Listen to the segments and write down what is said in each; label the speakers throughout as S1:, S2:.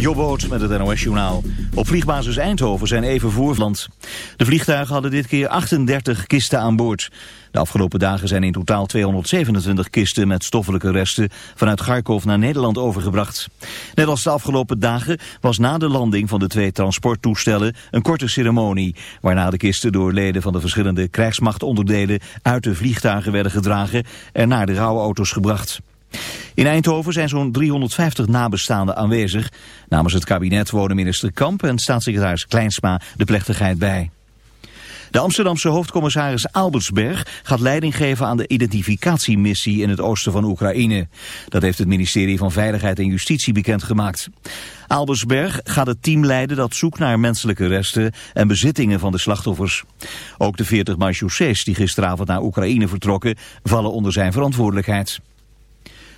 S1: Jobboot met het NOS-journaal. Op vliegbasis Eindhoven zijn even voorland. De vliegtuigen hadden dit keer 38 kisten aan boord. De afgelopen dagen zijn in totaal 227 kisten met stoffelijke resten vanuit Kharkov naar Nederland overgebracht. Net als de afgelopen dagen was na de landing van de twee transporttoestellen een korte ceremonie, waarna de kisten door leden van de verschillende krijgsmachtonderdelen uit de vliegtuigen werden gedragen en naar de rouwauto's gebracht. In Eindhoven zijn zo'n 350 nabestaanden aanwezig. Namens het kabinet wonen minister Kamp en staatssecretaris Kleinsma de plechtigheid bij. De Amsterdamse hoofdcommissaris Albertsberg gaat leiding geven aan de identificatiemissie in het oosten van Oekraïne. Dat heeft het ministerie van Veiligheid en Justitie bekendgemaakt. Albersberg gaat het team leiden dat zoekt naar menselijke resten en bezittingen van de slachtoffers. Ook de 40 marechaussees die gisteravond naar Oekraïne vertrokken vallen onder zijn verantwoordelijkheid.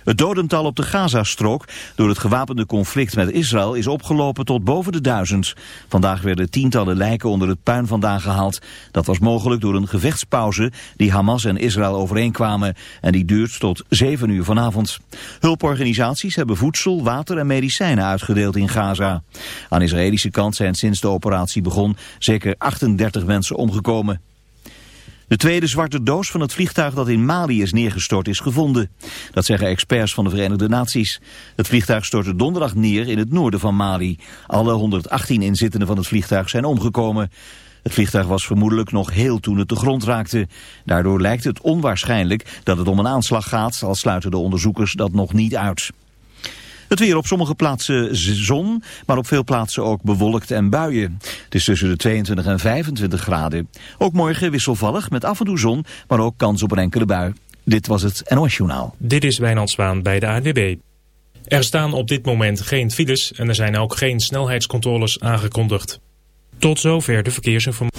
S1: Het dodental op de Gazastrook door het gewapende conflict met Israël is opgelopen tot boven de duizend. Vandaag werden tientallen lijken onder het puin vandaan gehaald. Dat was mogelijk door een gevechtspauze die Hamas en Israël overeenkwamen. En die duurt tot zeven uur vanavond. Hulporganisaties hebben voedsel, water en medicijnen uitgedeeld in Gaza. Aan Israëlische kant zijn sinds de operatie begon zeker 38 mensen omgekomen. De tweede zwarte doos van het vliegtuig dat in Mali is neergestort is gevonden. Dat zeggen experts van de Verenigde Naties. Het vliegtuig stortte donderdag neer in het noorden van Mali. Alle 118 inzittenden van het vliegtuig zijn omgekomen. Het vliegtuig was vermoedelijk nog heel toen het de grond raakte. Daardoor lijkt het onwaarschijnlijk dat het om een aanslag gaat, al sluiten de onderzoekers dat nog niet uit. Het weer op sommige plaatsen zon, maar op veel plaatsen ook bewolkt en buien. Het is tussen de 22 en 25 graden. Ook morgen wisselvallig met af en toe zon, maar ook kans op een enkele bui. Dit was het NOS Journaal.
S2: Dit is Wijnand Zwaan bij de ANWB. Er staan op dit moment geen files en er zijn ook geen snelheidscontroles aangekondigd. Tot zover de verkeersinformatie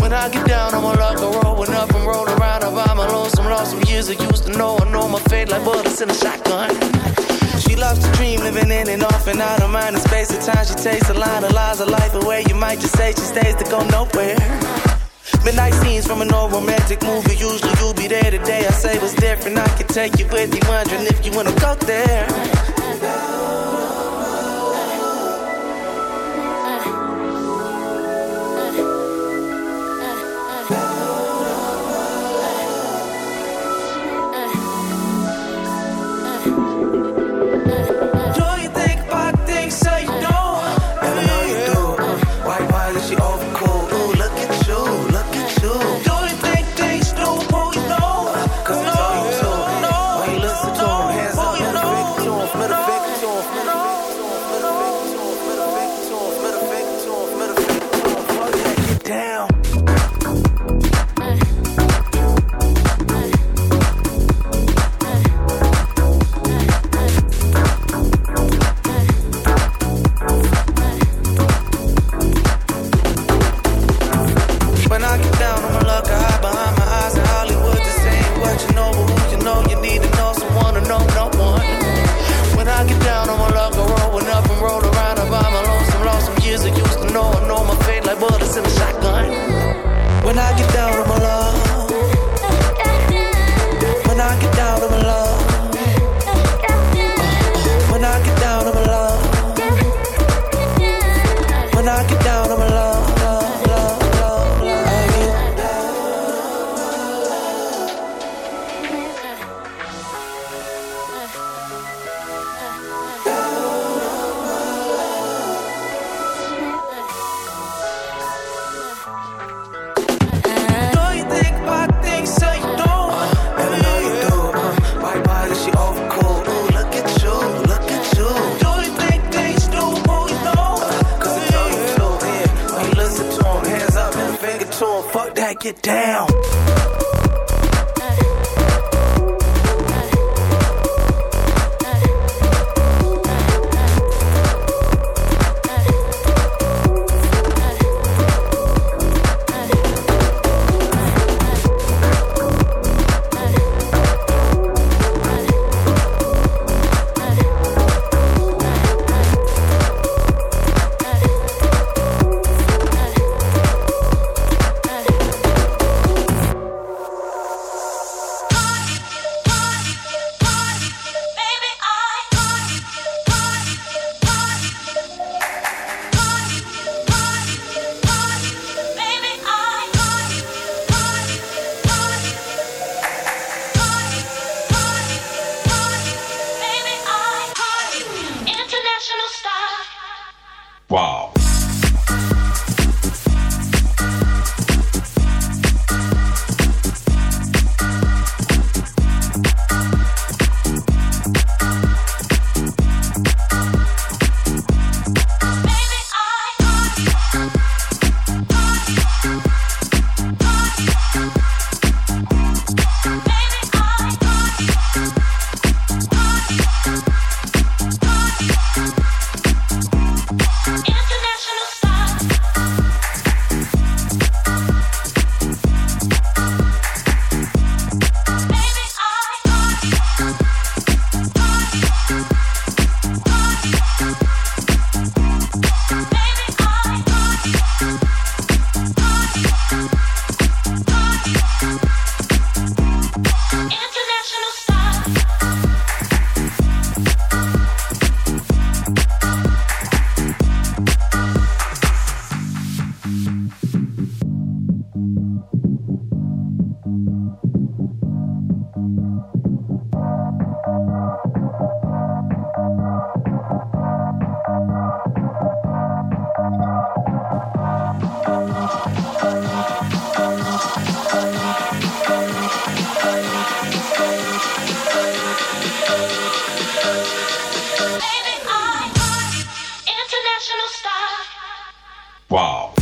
S3: When I get down on my luck, I rolling up and roll around. I by my lonesome, lost some years I used to know. I know my fate like bullets in a shotgun. She loves to dream, living in and off and out of mind and space. At times she takes a line of lies of life away. You might just say she stays to go nowhere. Midnight scenes from an old romantic movie. Usually you'll be there today. I say what's different. I can take you with me, wondering if you wanna go there.
S4: Get
S5: Wow.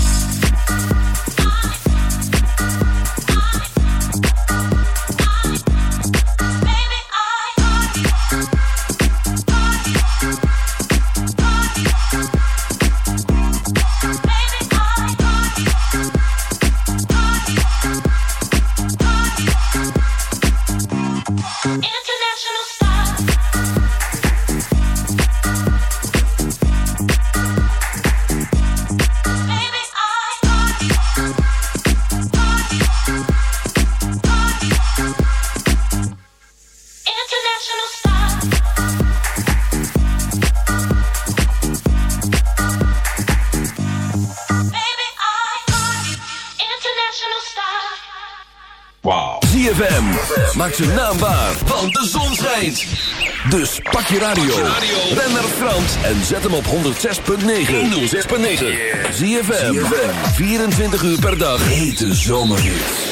S5: Je radio, ren naar en zet hem op 106.9. 106.9. Zie je 24 uur per dag. Hete zomerhits.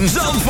S5: ZFM Zandvoort.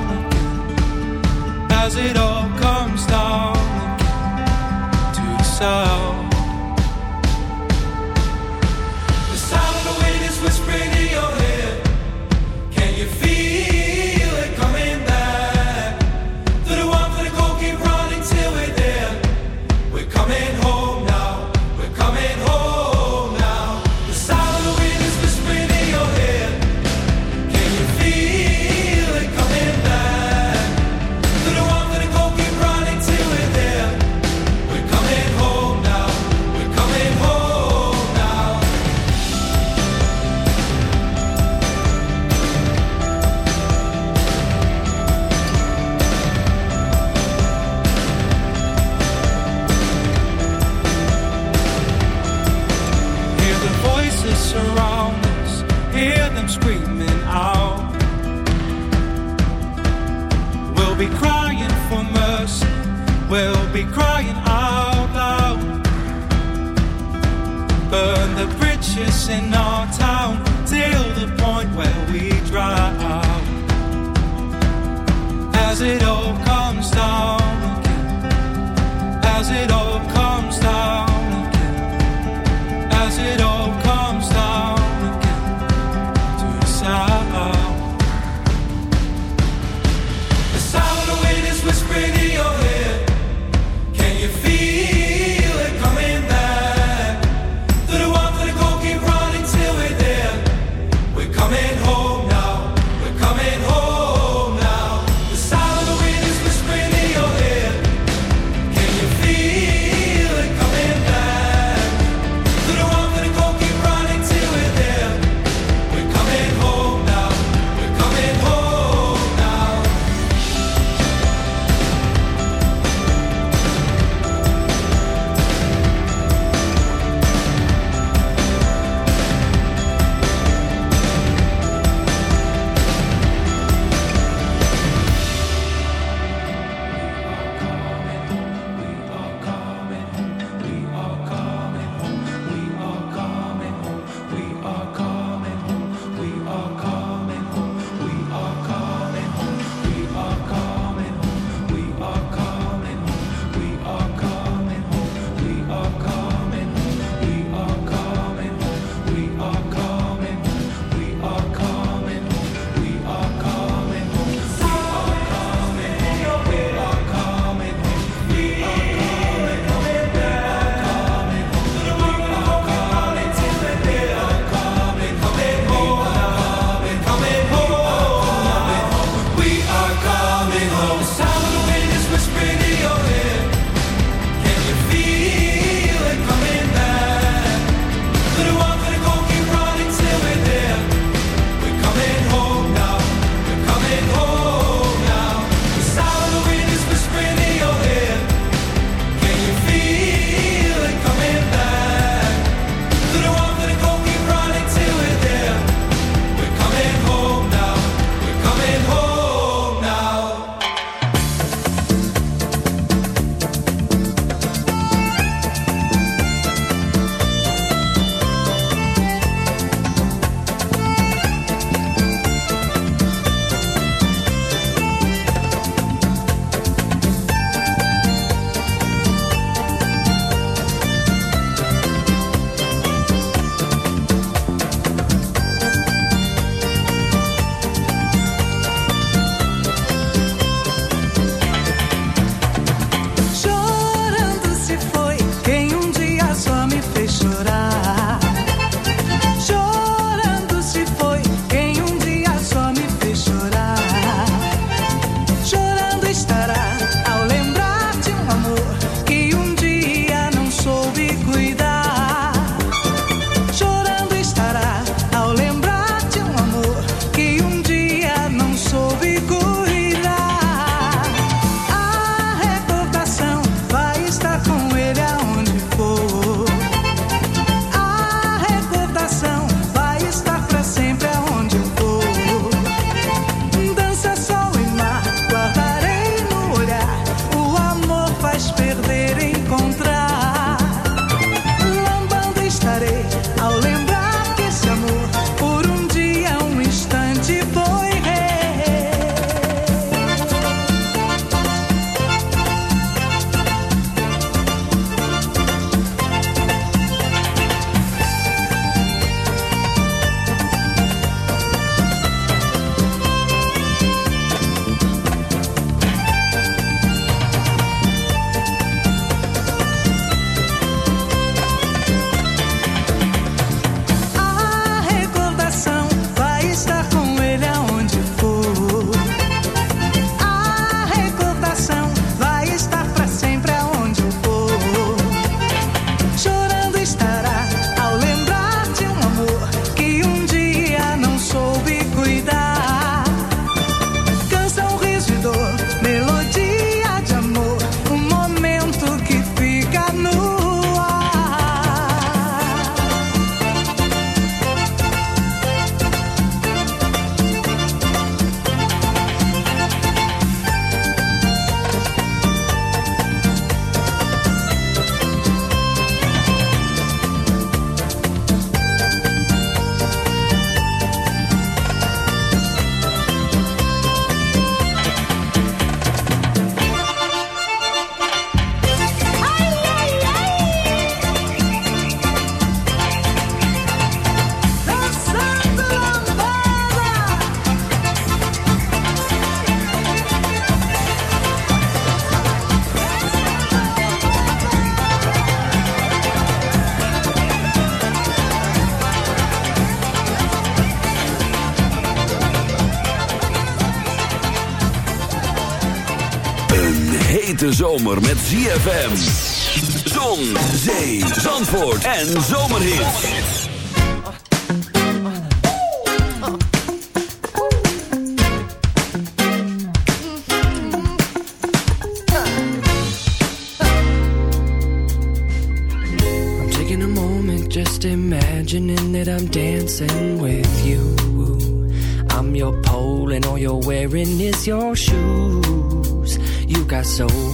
S6: as it all comes down again to the sound. The sound of the wind is whispering. be crying.
S7: Zomer met ZFM. Zon, zee, zandvoort en zomerhit.
S5: I'm taking a moment just imagining that I'm dancing with you. I'm your pole and all you're wearing is your shoes. You got soul,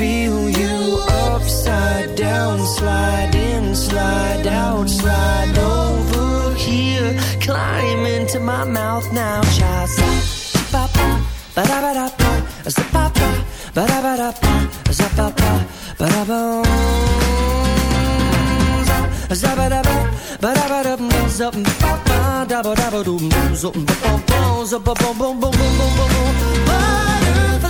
S5: feel you upside down, slide in, slide out, slide over here. Climb into my mouth now, child. Zip up, ba da ba da ba, zip up, ba da ba da ba, zip up, ba da boom. Zap a da ba, ba da ba da ba, zap ba ba da ba da ba doom, zap ba ba ba, zap ba ba ba ba ba ba ba.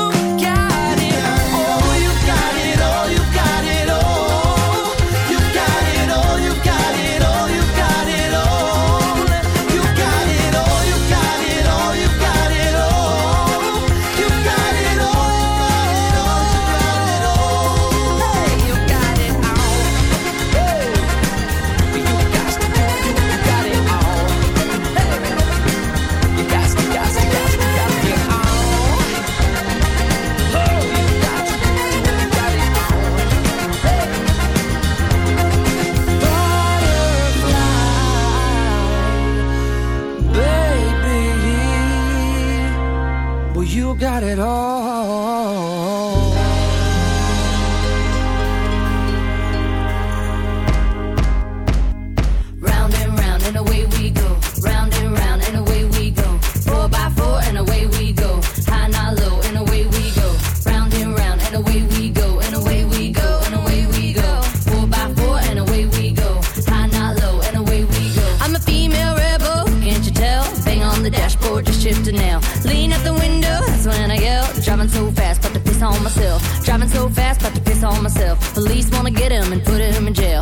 S8: on myself. Police wanna get him and put him in jail.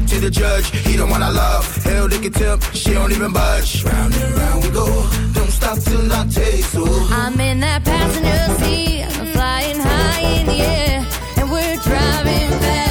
S9: to the judge. He don't one I love. Held in contempt. She don't even budge. Round and round we go. Don't stop till I taste you.
S8: I'm in that passenger seat. I'm flying high in the air. And we're driving fast.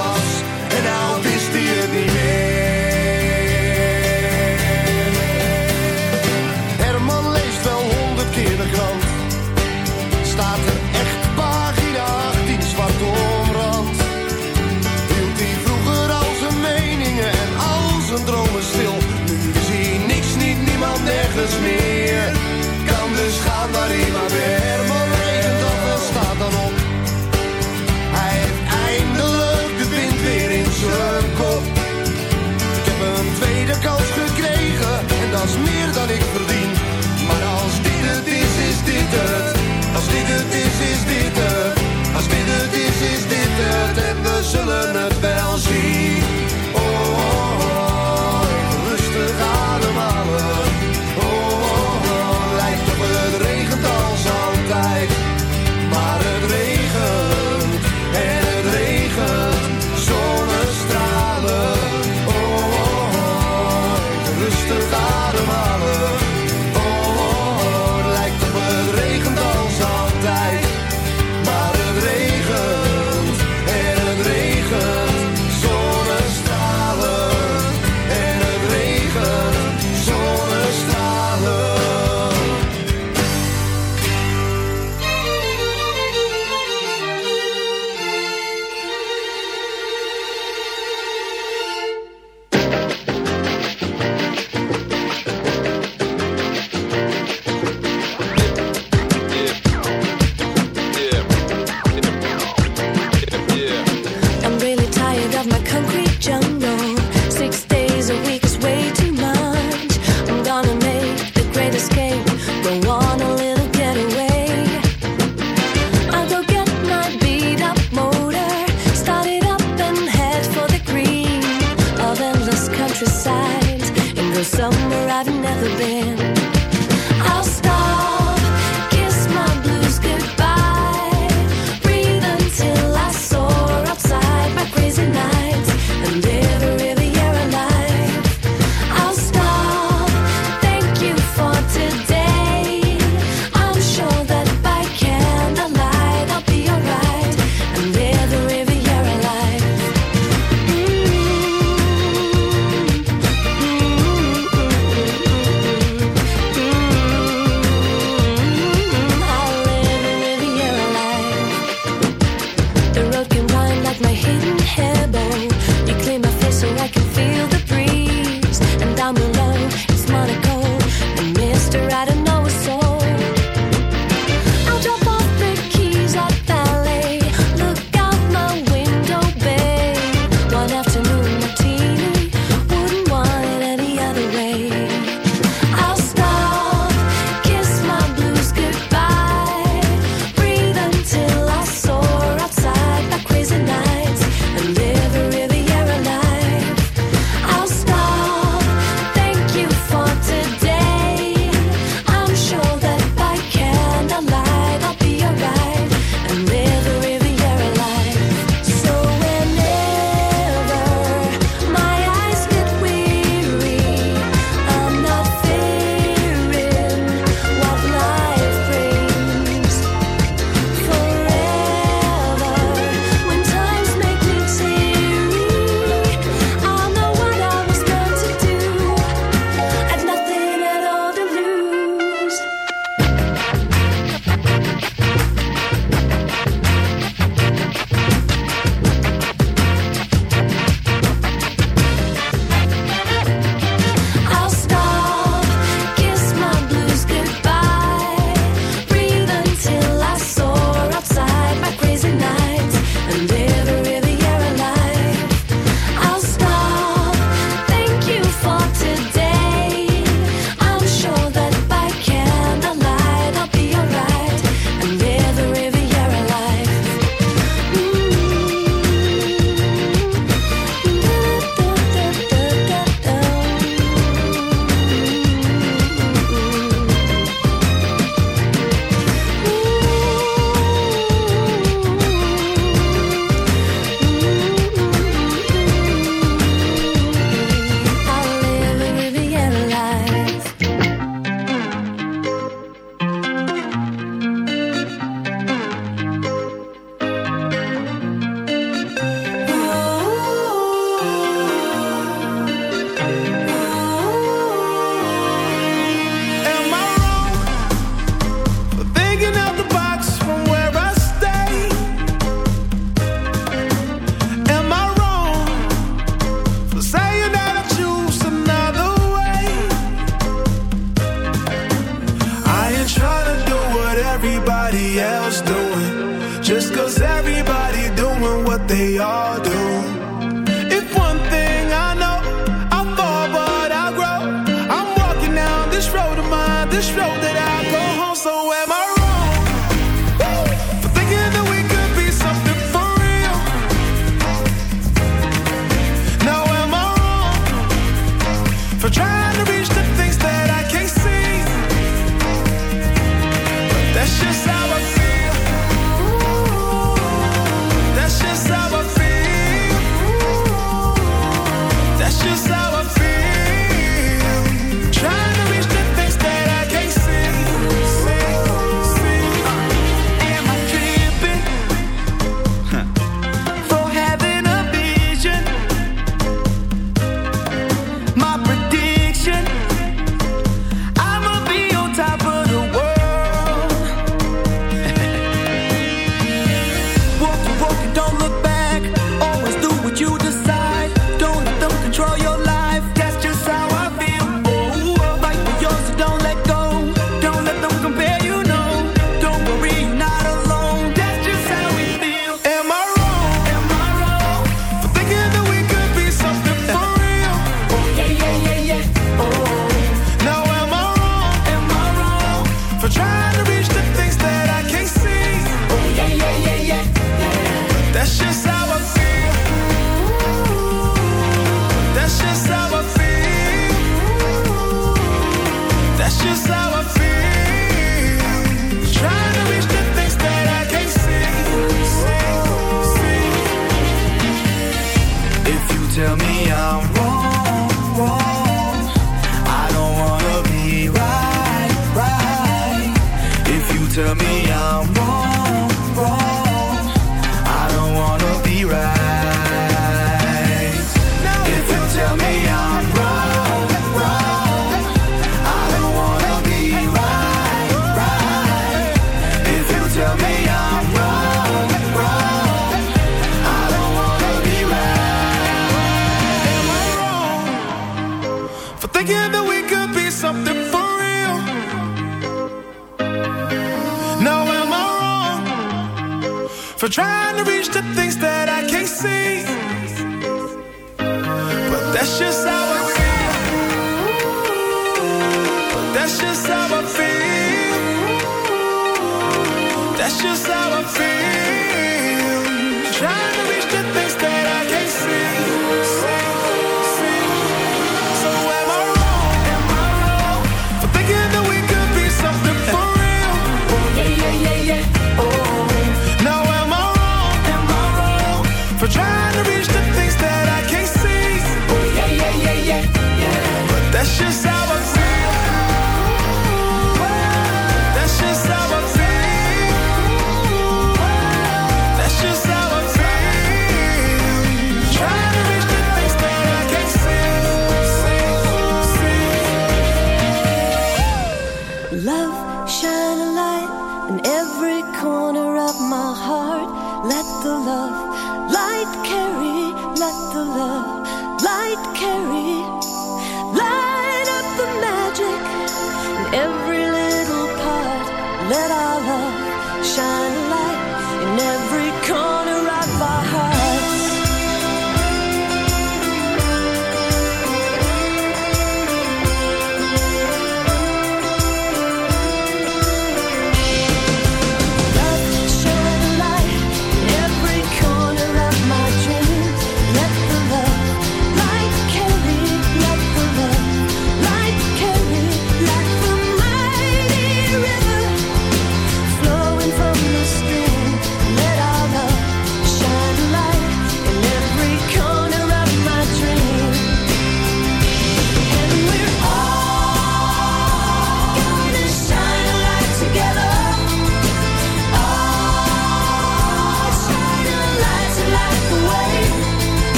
S7: Annabelle